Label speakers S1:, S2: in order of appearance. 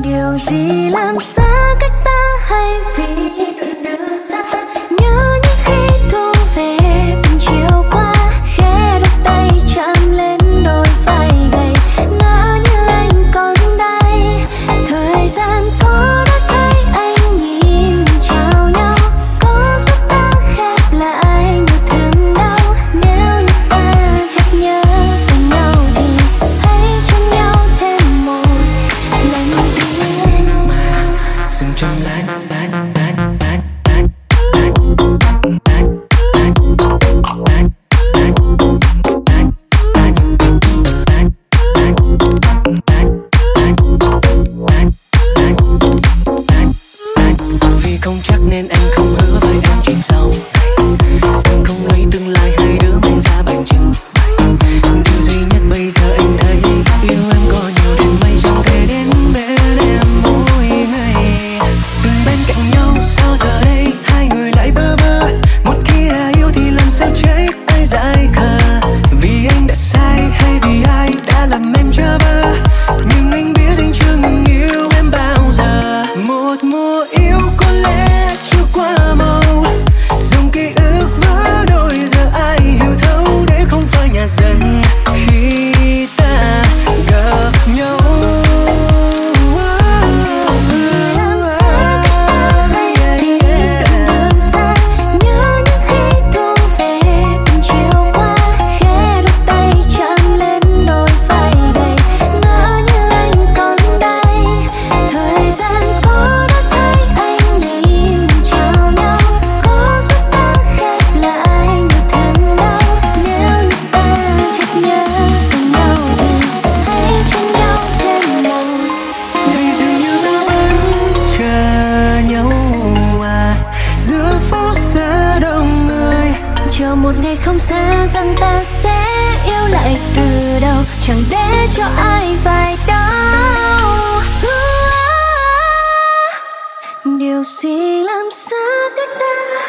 S1: điều gì làm xa cách ta hay vì nada xa rằng ta sẽ yêu
S2: lại từ đầu. Chẳng để cho ai phải
S1: đau.
S2: À,
S1: điều gì làm xa cách ta?